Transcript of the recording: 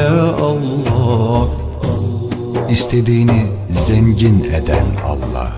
Allah. İstediğini zengin eden Allah.